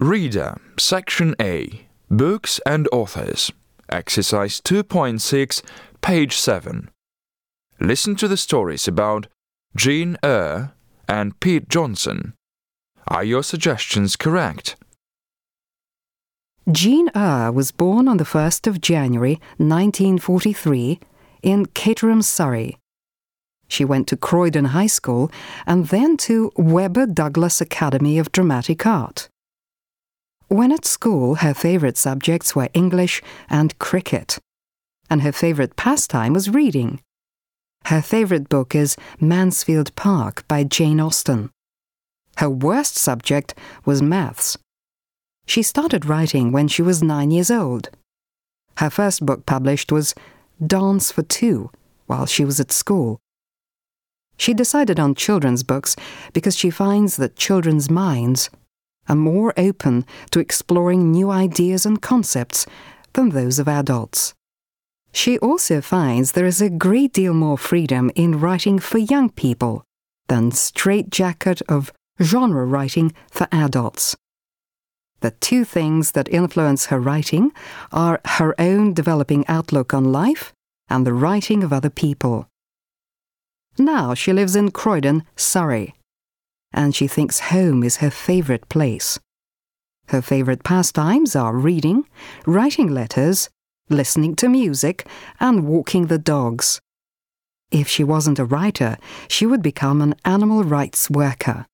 Reader, Section A Books and Authors. Exercise 2.6, page 7. Listen to the stories about Jean Ure and Pete Johnson. Are your suggestions correct? Jean Ure was born on the 1st of January 1943 in Caterham, Surrey. She went to Croydon High School and then to Webber Douglas Academy of Dramatic Art. When at school, her favourite subjects were English and cricket, and her favourite pastime was reading. Her favourite book is Mansfield Park by Jane Austen. Her worst subject was maths. She started writing when she was nine years old. Her first book published was Dance for Two while she was at school. She decided on children's books because she finds that children's minds are more open to exploring new ideas and concepts than those of adults. She also finds there is a great deal more freedom in writing for young people than straitjacket of genre writing for adults. The two things that influence her writing are her own developing outlook on life and the writing of other people. Now she lives in Croydon, Surrey, and she thinks home is her favourite place. Her favourite pastimes are reading, writing letters, listening to music, and walking the dogs. If she wasn't a writer, she would become an animal rights worker.